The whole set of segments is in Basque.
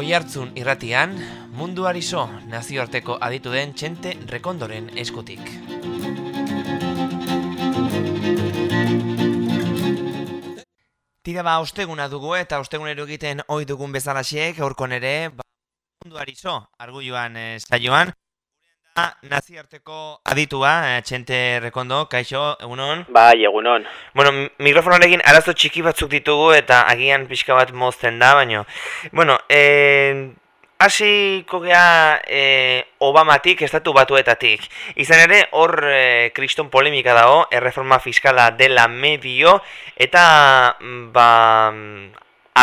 Oihartzun irratian, mundu arizo nazioarteko aditu den txente rekondoren eskutik. Tira ba, osteguna dugu eta ostegunero egiten oi dugun bezalaxek, aurkon ere, ba, mundu arizo, arguioan e, saioan, naziarteko aditua, eh, txente rekondo, kaixo, egunon? Bai, egunon. Bueno, mikrofonarekin arazo txiki batzuk ditugu eta agian pixka bat mozten da, baino. Bueno, eh, hasiko gea eh, Obamatik, estatu batuetatik. Izan ere, hor eh, kriston polemika dago, erreforma fiskala dela medio, eta, mm, ba, mm,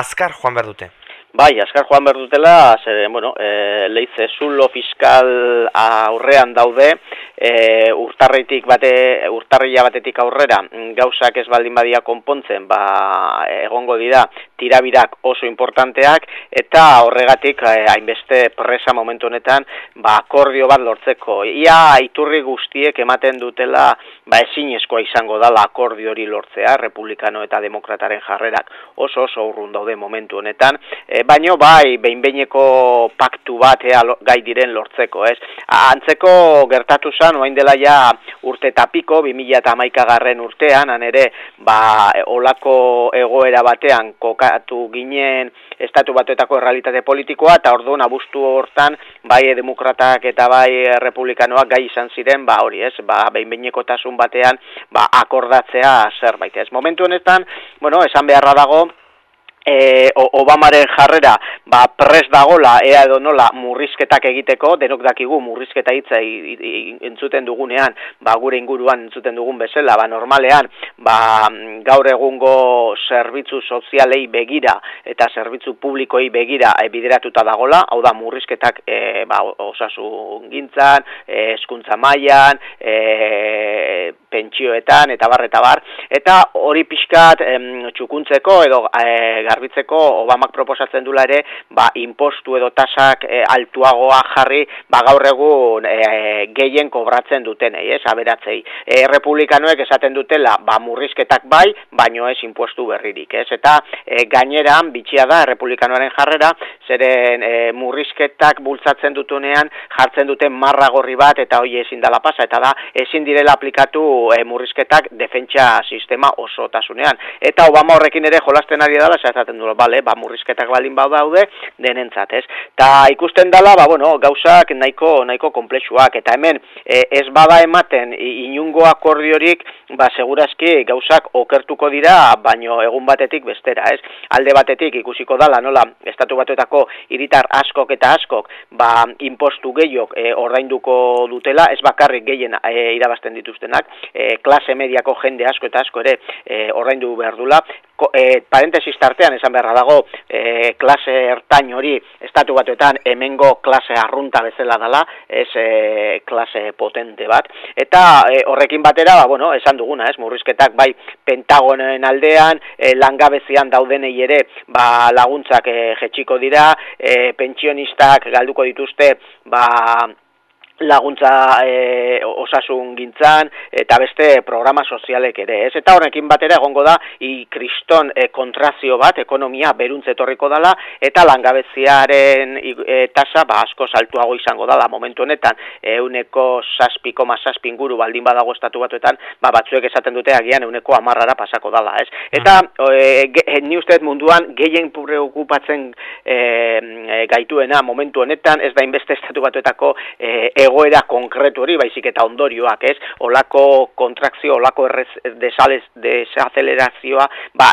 azkar joan behar dute. Bai, askar joan behar dutela, zer, bueno, e, leize zulo fiskal aurrean daude, e, urtarritik bate, urtarrila batetik aurrera, gauzak ez baldin badia konpontzen, ba, egongo dira, tirabirak oso importanteak, eta horregatik, e, hainbeste presa momentu honetan, ba, akordio bat lortzeko. Ia, iturri guztiek ematen dutela, ba, ezinezkoa izango dala akordio hori lortzea, republikano eta demokrataren jarrerak oso oso urrun daude momentu honetan, e, baino bai behinbeineko paktu bat ea gai diren lortzeko, ez? Antzeko gertatu zan, oain dela ja urte tapiko, 2000 eta garren urtean, han ere, ba, olako egoera batean kokatu ginen estatu batuetako errealitate politikoa, eta orduan abustu hortan, bai demokratak eta bai republikanoak gai izan ziren, ba hori, ez? Ba, behinbeineko tasun batean, ba, akordatzea zerbait, ez? Momentu honetan, bueno, esan beharra dago, e, Obamaren jarrera ba, pres dagola ea edo nola murrizketak egiteko, denok dakigu murrizketa hitza entzuten dugunean, ba, gure inguruan entzuten dugun bezala, ba, normalean ba, gaur egungo zerbitzu sozialei begira eta zerbitzu publikoei begira e, bideratuta dagola, hau da murrizketak e, ba, osasun gintzan, e, eskuntza mailan, e, pentsioetan eta bar eta bar. Eta hori pixkat em, txukuntzeko edo e, garbitzeko Obamak proposatzen dula ere ba, impostu edo tasak e, altuagoa jarri ba, gaur egun e, gehien kobratzen duten ez, aberatzei. E, republikanoek esaten dutela ba, murrizketak bai, baino ez impostu berririk ez, eta e, gaineran bitxia da republikanoaren jarrera, zeren e, murrizketak bultzatzen dutunean jartzen duten marra gorri bat eta hoi ezin dela pasa, eta da ezin direla aplikatu e, murrizketak defentsa sistema oso tasunean. Eta Obama horrekin ere jolasten ari dela, esaten du, bale, ba, murrizketak balin bau daude, denentzat, ez? Ta ikusten dela, ba, bueno, gauzak nahiko, nahiko komplexuak, eta hemen e, ez bada ematen inungo akordiorik, ba, segurazki gauzak okertuko dira, baino egun batetik bestera, ez? Alde batetik ikusiko dala, nola, estatu batuetako iritar askok eta askok, ba, impostu gehiok e, ordainduko dutela, ez bakarrik gehien e, irabazten dituztenak, e, klase mediako jende asko eta asko ere e, ordaindu behar dula, e, parentesis tartean esan beharra dago e, klase ertain hori estatu batuetan hemengo klase arrunta bezala dela, ez e, klase potente bat. Eta e, horrekin batera, ba, bueno, esan duguna, ez, murrizketak bai pentagonen aldean, e, langabezian daudenei ere ba, laguntzak e, jetxiko dira, e, pentsionistak galduko dituzte, ba, laguntza e, osasun gintzan eta beste programa sozialek ere. Ez eta horrekin batera egongo da i kriston e, kontrazio bat ekonomia beruntze etorriko dala eta langabeziaren e, tasa ba asko saltuago izango dala momentu honetan euneko saspi koma saspi inguru baldin badago estatu batuetan ba batzuek esaten dute agian euneko amarrara pasako dala. Ez? Eta e, ni ustez munduan gehien preokupatzen e, gaituena momentu honetan ez da inbeste estatu batuetako e, egoera konkretu hori, baizik eta ondorioak, ez? Olako kontrakzio, olako errez, desales, desazelerazioa, ba,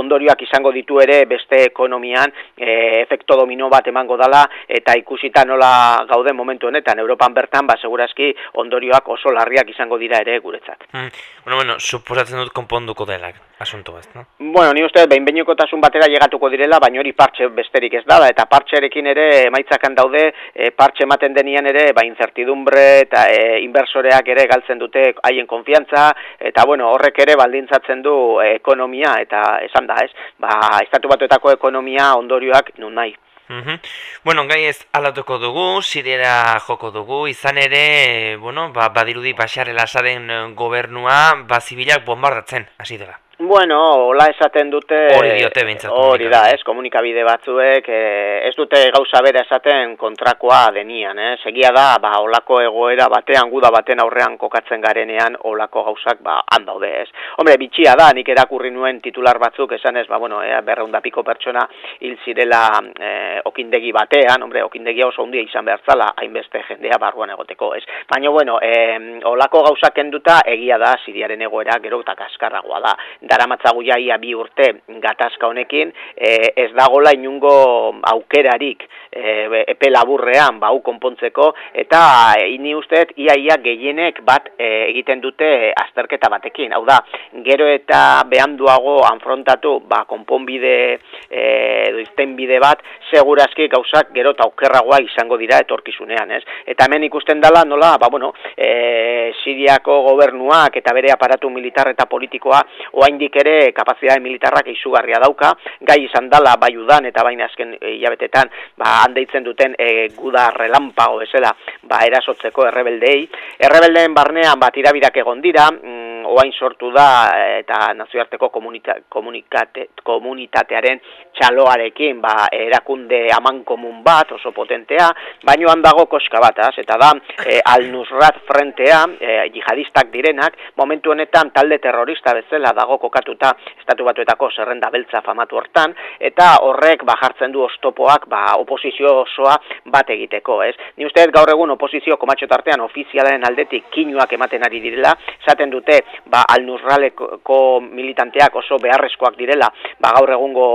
ondorioak izango ditu ere beste ekonomian e, efekto domino bat emango dala, eta ikusita nola gauden momentu honetan, Europan bertan, ba, segurazki ondorioak oso larriak izango dira ere guretzat. Hmm. Bueno, bueno, suposatzen dut konponduko delak, asunto bat, no? Bueno, ni uste, behin tasun batera llegatuko direla, baina hori partxe besterik ez da, eta partxerekin ere, maitzakan daude, e, partxe ematen denian ere, ba, incertidumbre eta e, inbersoreak ere galtzen dute haien konfiantza eta bueno, horrek ere baldintzatzen du e, ekonomia eta esan da, ez? Ba, estatu batuetako ekonomia ondorioak nun nahi. Mm Bueno, gai ez alatuko dugu, siriera joko dugu, izan ere, bueno, ba, badirudi basarre lasaren gobernua, ba, zibilak bombardatzen, hasi dela. Bueno, hola esaten dute... Hori diote bintzat. Hori da, ez, komunikabide batzuek, ez dute gauza bera esaten kontrakoa denian, ez. Egia da, ba, olako egoera batean, guda baten aurrean kokatzen garenean, olako gauzak, ba, handaude, ez. Hombre, bitxia da, nik erakurri nuen titular batzuk, esan ez, ba, bueno, e, berreunda piko pertsona hil zirela e, okindegi batean, hombre, okindegi oso hundia izan behar zala, hainbeste jendea barruan egoteko, ez. Baina, bueno, e, olako gauzak enduta, egia da, siriaren egoera, gero eta kaskarragoa da daramatzagu jaia bi urte gatazka honekin, e, ez dagola inungo aukerarik e, epe laburrean bau konpontzeko, eta ini usteet iaia gehienek bat e, egiten dute azterketa batekin. Hau da, gero eta behanduago anfrontatu ba, konponbide e, doizten bide bat, segurazki gauzak gero eta aukerragoa izango dira etorkizunean, ez? Eta hemen ikusten dela, nola, ba, bueno, e, Siriako gobernuak eta bere aparatu militar eta politikoa oain oraindik ere kapazitate militarrak izugarria dauka, gai izan dala bai udan eta baina azken eh, hilabetetan ba handeitzen duten e, guda relampago bezala ba erasotzeko errebeldei. Errebeldeen barnean bat irabirak egon dira, mm, oain sortu da eta nazioarteko komunikate, komunitatearen txaloarekin ba, erakunde aman komun bat oso potentea, baino handago koska bat, eta da e, al-Nusrat frentea, e, jihadistak direnak, momentu honetan talde terrorista bezala dago kokatuta estatu batuetako zerrenda beltza famatu hortan, eta horrek bajartzen du ostopoak ba, oposizio osoa bat egiteko, ez? Ni usteet gaur egun oposizio komatxo tartean ofizialaren aldetik kinuak ematen ari direla, esaten dute ba, alnurraleko militanteak oso beharrezkoak direla ba, gaur egungo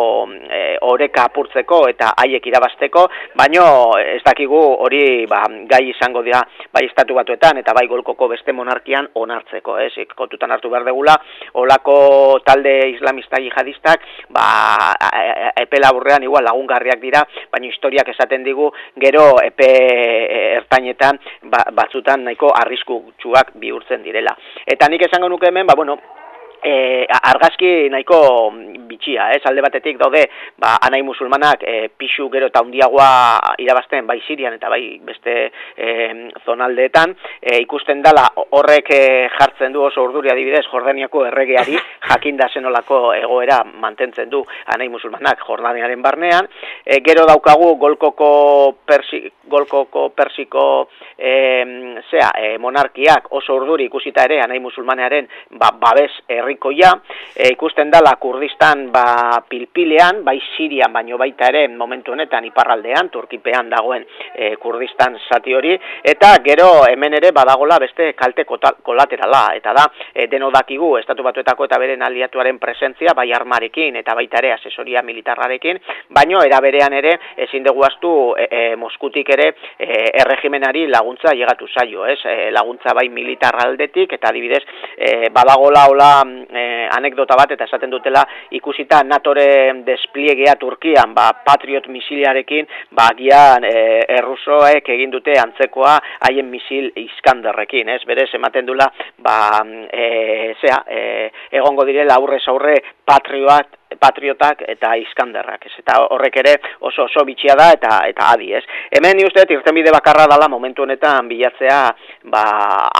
e, oreka apurtzeko eta haiek irabasteko, baino ez dakigu hori ba, gai izango dira bai estatu batuetan eta bai golkoko beste monarkian onartzeko, ez, kontutan hartu behar degula, olako talde islamista jihadistak ba, epe laburrean igual lagungarriak dira, baino historiak esaten digu gero epe ertainetan ba, batzutan nahiko arrisku txuak bihurtzen direla. Eta nik esango nuke hemen, ba, bueno, e, argazki nahiko bitxia, ez? Alde batetik daude ba, anai musulmanak e, pixu gero eta hundiagoa irabazten bai Sirian eta bai beste e, zonaldeetan. E, ikusten dala horrek e, jartzen du oso urduri adibidez Jordaniako erregeari jakinda zenolako egoera mantentzen du anai musulmanak Jordaniaren barnean. E, gero daukagu golkoko persi, golkoko persiko e, zea, e, monarkiak oso urduri ikusita ere anai musulmanearen ba, babes herri herrikoia, e, ikusten dala Kurdistan ba, pilpilean, bai Sirian baino baita ere momentu honetan iparraldean, Turkipean dagoen e, Kurdistan zati hori, eta gero hemen ere badagola beste kalte kolaterala, eta da, e, deno dakigu, estatu batuetako eta beren aliatuaren presentzia, bai armarekin eta baita ere asesoria militarrarekin, baino eraberean ere ezin dugu astu e, e, Moskutik ere e, erregimenari laguntza llegatu zaio, ez? E, laguntza bai militarraldetik eta adibidez e, badagola hola e, anekdota bat eta esaten dutela ikusita natore despliegea Turkian, ba, Patriot misiliarekin, ba, gian e, errusoek egin dute antzekoa haien misil iskanderrekin, ez? Berez, ematen dula, ba, e, zea, e, egongo direla aurrez aurre patriot patriotak eta iskanderrak, ez? Eta horrek ere oso oso bitxia da eta eta adi, ez? Hemen ni uste irtenbide bakarra dala momentu honetan bilatzea, ba,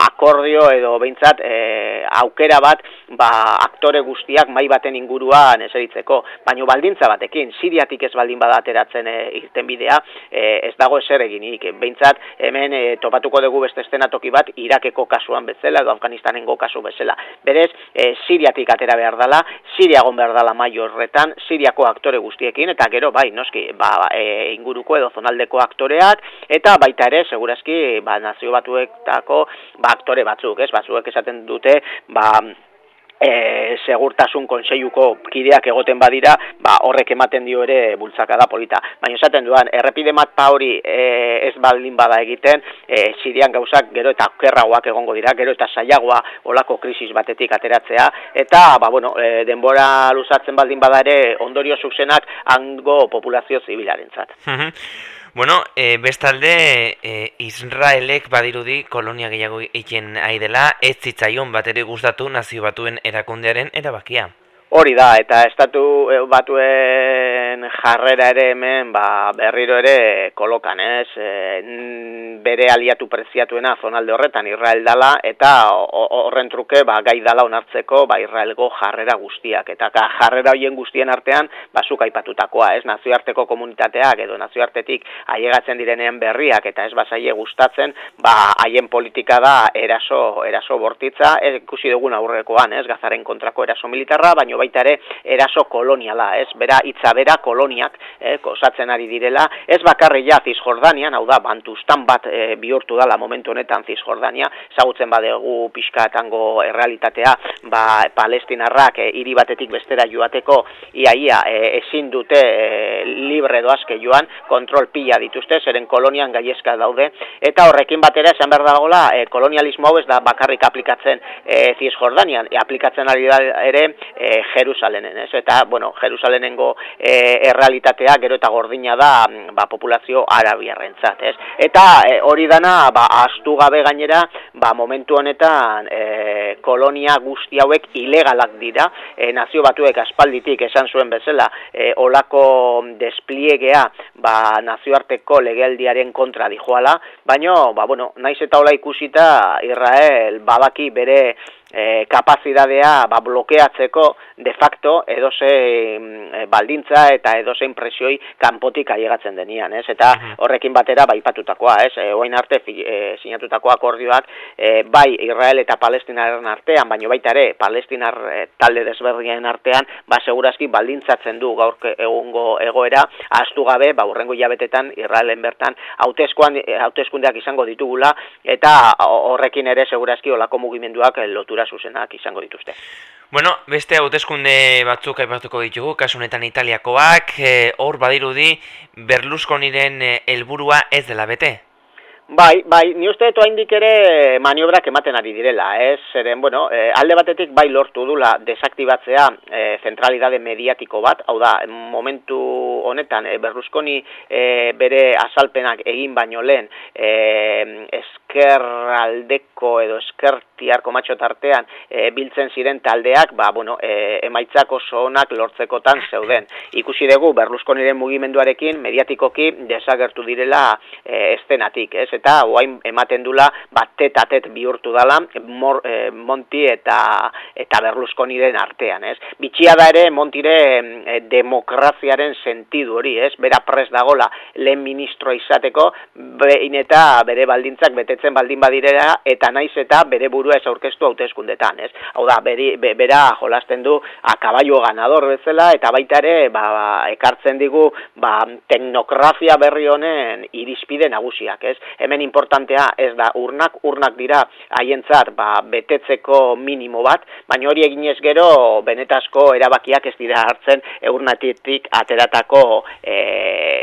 akordio edo beintzat e, aukera bat, ba, aktore guztiak mai baten inguruan eseritzeko, baino baldintza batekin, Siriatik ez baldin bada ateratzen e, irtenbidea, e, ez dago eser eginik. Beintzat hemen e, topatuko dugu beste estenatoki bat Irakeko kasuan bezala edo Afganistanengo kasu bezala. Berez, e, Siriatik atera behar dala, Siria gon behar dala maio horretan Siriako aktore guztiekin eta gero bai, noski, ba, e, inguruko edo zonaldeko aktoreak eta baita ere segurazki ba nazio batuetako ba aktore batzuk, ez? Batzuek esaten dute, ba e, segurtasun konseiluko kideak egoten badira, ba, horrek ematen dio ere bultzaka da polita. Baina esaten duan, errepide mat hori e, ez baldin bada egiten, e, sirian gauzak gero eta okerragoak egongo dira, gero eta saiagoa olako krisis batetik ateratzea, eta ba, bueno, e, denbora luzatzen baldin bada ere ondorio zuzenak hango populazio zibilaren zat. Bueno, e, bestalde, e, Israelek badirudi kolonia gehiago egiten ari dela, ez zitzaion bat ere gustatu nazio batuen erakundearen erabakia. Hori da, eta estatu eh, batuen jarrera ere hemen ba, berriro ere kolokan, ez? E, bere aliatu preziatuena zonalde horretan Israel dala, eta horren truke ba, gai dala onartzeko ba, Israelgo jarrera guztiak. Eta ka, jarrera hoien guztien artean, basuk aipatutakoa, ez? Nazioarteko komunitateak edo nazioartetik aiegatzen direnean berriak, eta ez basaie gustatzen, ba, haien politika da eraso, eraso bortitza, ez ikusi dugun aurrekoan, ez? Gazaren kontrako eraso militarra, baino baita ere eraso koloniala, ez? Bera hitza bera koloniak, eh, osatzen ari direla, ez bakarri ja Cisjordanian, hau da Bantustan bat e, bihurtu dala momentu honetan Cisjordania, ezagutzen badegu pixkatango errealitatea, ba Palestinarrak e, hiri batetik bestera joateko iaia e, ezin dute e, libre doazke joan, kontrol pila dituzte, zeren kolonian gaiezka daude, eta horrekin batera esan behar dagoela, e, kolonialismo hau ez da bakarrik aplikatzen e, Cisjordanian, e, aplikatzen ari da ere e, Jerusalenen, ez? Eta, bueno, Jerusalenengo e, errealitatea gero eta gordina da mm, ba, populazio arabiarrentzat, ez? Eta e, hori dana, ba, astu gabe gainera, ba, momentu honetan e, kolonia guzti hauek ilegalak dira, e, nazio batuek aspalditik esan zuen bezala, e, olako despliegea ba, nazioarteko legealdiaren kontra dijoala, baino, ba, bueno, naiz eta hola ikusita Israel babaki bere e, kapazidadea ba, blokeatzeko de facto edozein mm, baldintza eta edozein presioi kanpotik aiegatzen denian, ez? Eta horrekin batera bai patutakoa, ez? E, oain arte e, sinatutako akordioak e, bai Israel eta Palestinaren artean, baino baita ere Palestinar e, talde desberdinen artean, ba segurazki baldintzatzen du gaur egungo egoera astu gabe, ba urrengo jabetetan Israelen bertan hauteskundeak izango ditugula eta horrekin ere segurazki olako mugimenduak lotura zuzenak izango dituzte. Bueno, beste hauteskunde batzuk aipatuko ditugu, kasu honetan Italiakoak, hor badirudi Berlusconiren helburua ez dela bete. Bai, bai, ni uste dut haindik ere maniobrak ematen ari direla, ez? Zeren, bueno, e, alde batetik bai lortu dula desaktibatzea e, zentralidade mediatiko bat, hau da, momentu honetan, e, Berlusconi e, bere asalpenak egin baino lehen, e, esker aldeko edo esker tiarko matxo tartean e, biltzen ziren taldeak, ba, bueno, e, emaitzak oso onak lortzekotan zeuden. Ikusi dugu, Berlusconiren mugimenduarekin mediatikoki desagertu direla e, estenatik, ez? eta oain ematen dula bat tet bihurtu dala mor, e, Monti eta eta Berlusconiren artean, ez? Bitxia da ere Montire e, demokraziaren sentidu hori, ez? Bera pres dagola lehen ministro izateko behin eta bere baldintzak betetzen baldin badirera eta naiz eta bere burua ez aurkeztu hauteskundetan, ez? Hau da, beri, bera jolasten du a caballo ganador bezala eta baita ere ba, ba, ekartzen digu ba, teknokrazia berri honen irizpide nagusiak, ez? hemen importantea ez da urnak, urnak dira haientzat ba, betetzeko minimo bat, baina hori eginez gero benetazko erabakiak ez dira hartzen eurnatetik ateratako e,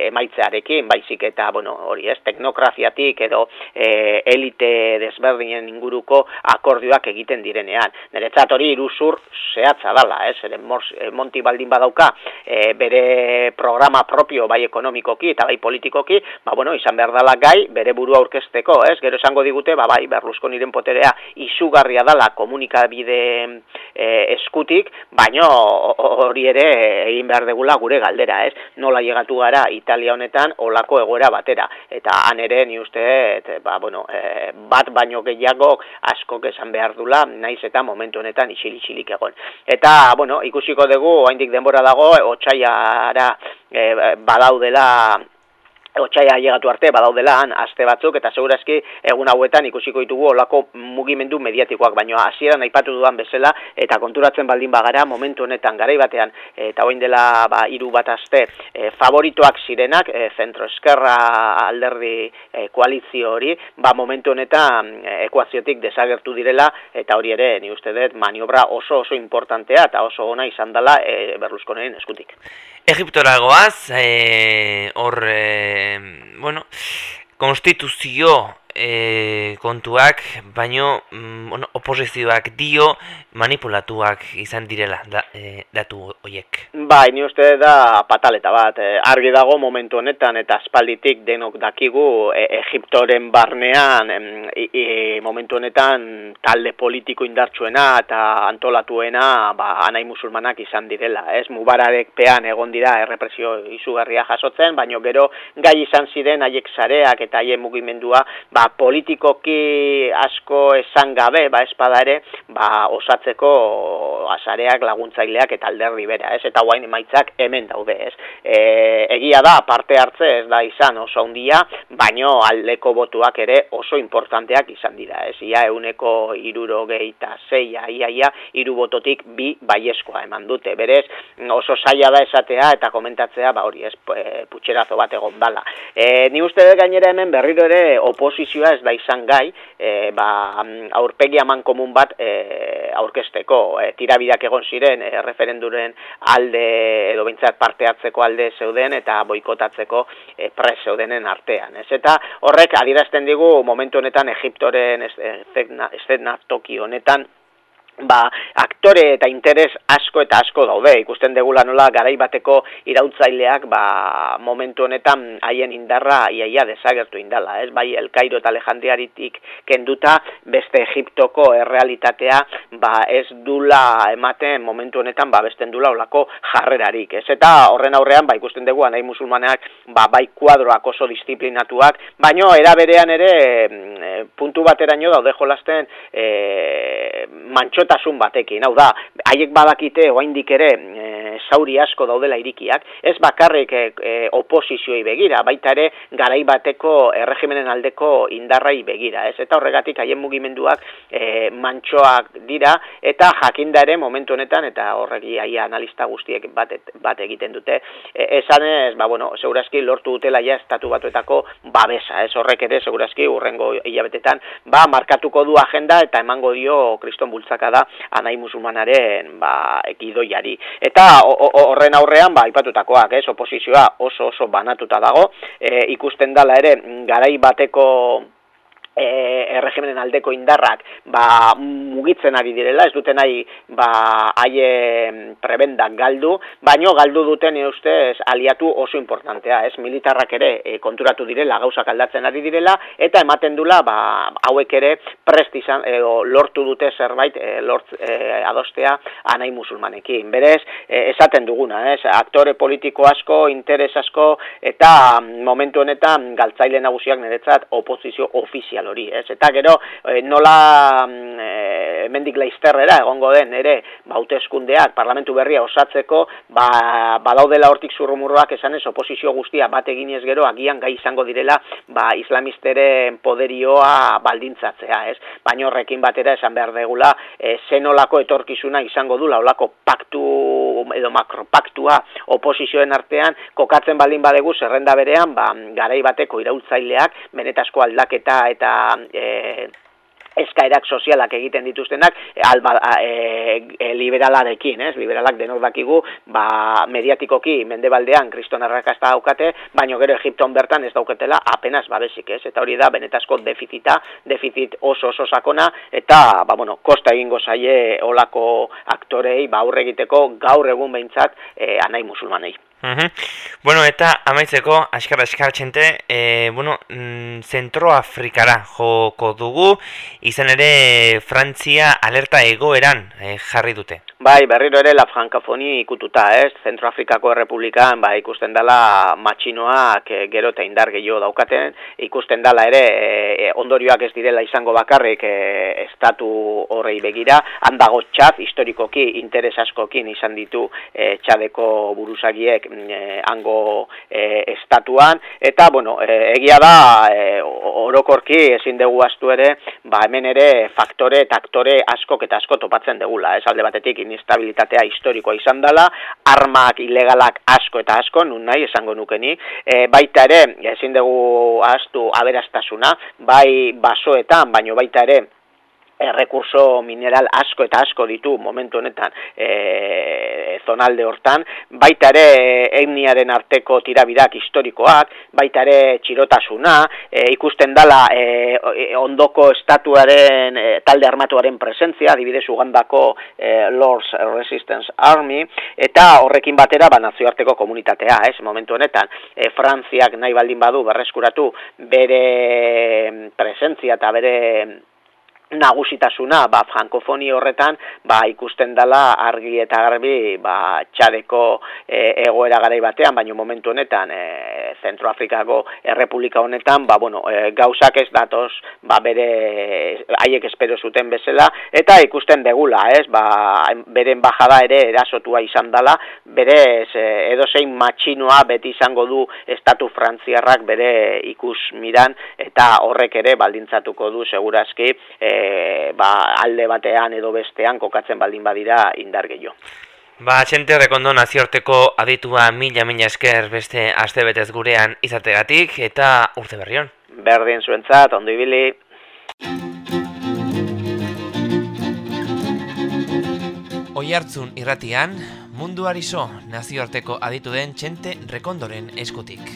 emaitzearekin, baizik eta bueno, hori ez, teknokraziatik edo e, elite desberdinen inguruko akordioak egiten direnean. Neretzat hori iruzur zehatza dala, ez, ere e, monti baldin badauka e, bere programa propio bai ekonomikoki eta bai politikoki, ba bueno, izan behar dala gai, bere buru aurkezteko, ez? Gero esango digute, ba bai, Berlusconiren poterea izugarria dala komunikabide e, eskutik, baino hori ere egin behar degula gure galdera, ez? Nola llegatu gara Italia honetan olako egoera batera eta han ere ni uste et, ba, bueno, e, bat baino gehiago asko esan behar dula, naiz eta momentu honetan isil-isilik egon. Eta, bueno, ikusiko dugu, haindik denbora dago, otxaiara e, badaudela otxaia llegatu arte badaudela han aste batzuk eta segurazki egun hauetan ikusiko ditugu olako mugimendu mediatikoak baino hasieran aipatu dudan bezala eta konturatzen baldin bagara momentu honetan garai batean eta orain dela ba hiru bat aste e, favoritoak zirenak e, zentro eskerra alderdi e, koalizio hori ba momentu honetan e, ekuaziotik desagertu direla eta hori ere ni uste dut maniobra oso oso importantea eta oso ona izan dela e, Berlusconiren eskutik Egiptora goaz, e, hor, e, bueno, konstituzio e, kontuak, baino mm, oposizioak dio manipulatuak izan direla da, e, datu horiek. Bai, ni uste da pataleta bat, e, argi dago momentu honetan eta aspalditik denok dakigu e, Egiptoren barnean e, momentu honetan talde politiko indartsuena eta antolatuena ba, anai musulmanak izan direla. Ez mubararek pean egon dira errepresio izugarria jasotzen, baino gero gai izan ziren haiek sareak eta haien mugimendua ba, politikoki asko esan gabe, ba, espada ere, ba, osatzeko asareak laguntzaileak eta alderri bera, ez? Eta guain emaitzak hemen daude, ez? E, egia da, parte hartze ez da izan oso handia, baino aldeko botuak ere oso importanteak izan dira, ez? Ia euneko iruro gehieta zeia, ia, ia, iru bototik bi baieskoa eman dute, berez, oso saia da esatea eta komentatzea, ba hori, ez, putxerazo bat egon bala. E, ni uste dut gainera hemen berriro ere oposizioa ez da izan gai, e, ba, aurpegi aman komun bat e, aurkesteko, e, tirabidak egon ziren, e, referenduren alde, edo bintzat parte hartzeko alde zeuden, eta boikotatzeko e, pres zeudenen artean. Ez? Eta horrek adierazten digu momentu honetan Egiptoren eszenatoki honetan, ba, aktore eta interes asko eta asko daude. Ikusten degula nola garai bateko irautzaileak ba, momentu honetan haien indarra iaia desagertu indala. Ez? Bai, El Cairo eta Alejandriaritik kenduta beste Egiptoko errealitatea ba, ez dula ematen momentu honetan ba, besten dula olako jarrerarik. Ez? Eta horren aurrean ba, ikusten dugu nahi musulmaneak ba, bai kuadroak oso disiplinatuak, baino eraberean ere e, puntu bateraino daude jolasten e, mantxot gaixotasun batekin. Hau da, haiek badakite oraindik ere sauri asko daudela irikiak, ez bakarrik e, e, oposizioi begira, baita ere garai bateko erregimenen aldeko indarrai begira, ez? Eta horregatik haien mugimenduak e, mantxoak dira eta jakinda ere momentu honetan eta horregi aia analista guztiek bat, bat egiten dute. E, esan ez, ba bueno, segurazki lortu dutela ja estatu batuetako babesa, ez? Horrek ere segurazki urrengo hilabetetan ba markatuko du agenda eta emango dio kriston bultzaka da anai musulmanaren ba, ekidoiari. Eta horren aurrean, ba, ipatutakoak, ez, oposizioa oso oso banatuta dago, e, ikusten dala ere, garai bateko e, erregimenen aldeko indarrak ba, mugitzen ari direla, ez duten nahi ba, haie prebendak galdu, baino galdu duten ustez aliatu oso importantea, ez militarrak ere e, konturatu direla, gauzak aldatzen ari direla, eta ematen dula ba, hauek ere prest izan, e, lortu dute zerbait e, lort, e, adostea anai musulmanekin. Berez, e, esaten duguna, ez, aktore politiko asko, interes asko, eta momentu honetan galtzaile nagusiak niretzat oposizio ofizial hori, ez? Eta gero e, nola laizterrera egongo den ere bauteskundeak parlamentu berria osatzeko, ba, badaudela hortik zurrumurroak esan ez oposizio guztia bat eginez gero agian gai izango direla ba, islamisteren poderioa baldintzatzea, ez? Baina horrekin batera esan behar degula e, zenolako etorkizuna izango dula, olako paktu edo makropaktua oposizioen artean kokatzen baldin badegu zerrenda berean, ba, garai bateko irautzaileak benetazko aldaketa eta e, eskaerak sozialak egiten dituztenak alba, e, e, liberalarekin, ez? Liberalak denok dakigu, ba, mediatikoki mendebaldean kriston arrakasta daukate, baino gero Egipton bertan ez dauketela apenas babesik, ez? Eta hori da benetazko defizita, defizit oso oso sakona eta ba bueno, kosta egingo zaie olako aktorei ba aurre egiteko gaur egun behintzat e, anai musulmanei. Bueno, eta amaitzeko, askar askar txente, e, bueno, mm, Zentroafrikara joko dugu, izan ere Frantzia alerta egoeran e, jarri dute. Bai, berriro ere la frankafoni ikututa, ez? Zentroafrikako Errepublikan, ba, ikusten dela matxinoak e, gero eta indar gehiago daukaten, ikusten dela ere e, ondorioak ez direla izango bakarrik e, estatu horrei begira, handago txat, historikoki, interes askokin izan ditu e, txadeko buruzagiek e, hango e, estatuan. Eta bueno, e, egia da e, orokorki ezin dugu astu ere, ba hemen ere faktore eta aktore asko eta asko topatzen degula, ez? Alde batetik inestabilitatea historikoa izan dela, armak ilegalak asko eta asko, nun nahi esango nukeni, e, baita ere ezin dugu astu aberastasuna, bai basoetan, baino baita ere errekurso mineral asko eta asko ditu momentu honetan e, zonalde hortan, baita ere etniaren arteko tirabirak historikoak, baita ere txirotasuna, e, ikusten dala e, ondoko estatuaren e, talde armatuaren presentzia, adibidez Ugandako e, Lord's Resistance Army, eta horrekin batera ba, nazioarteko komunitatea, ez, momentu honetan, e, Frantziak nahi baldin badu berreskuratu bere presentzia eta bere nagusitasuna ba frankofoni horretan ba ikusten dela argi eta garbi ba txadeko e, egoera garai batean baino momentu honetan e, Zentroafrikako Errepublika honetan ba bueno e, gauzak ez datoz ba bere haiek espero zuten bezala eta ikusten begula ez? Ba beren bajada ere erasotua izan dela bere e, edozein matxinoa beti izango du estatu frantziarrak bere ikus miran eta horrek ere baldintzatuko du segurazki e, ba, alde batean edo bestean kokatzen baldin badira indar gehiago. Ba, txente horrekondo naziorteko aditua mila mila esker beste aste betez gurean izategatik eta urte berrion. Berdin zuentzat, ondo ibili. Oi hartzun irratian, munduari zo naziorteko aditu den txente rekondoren eskutik.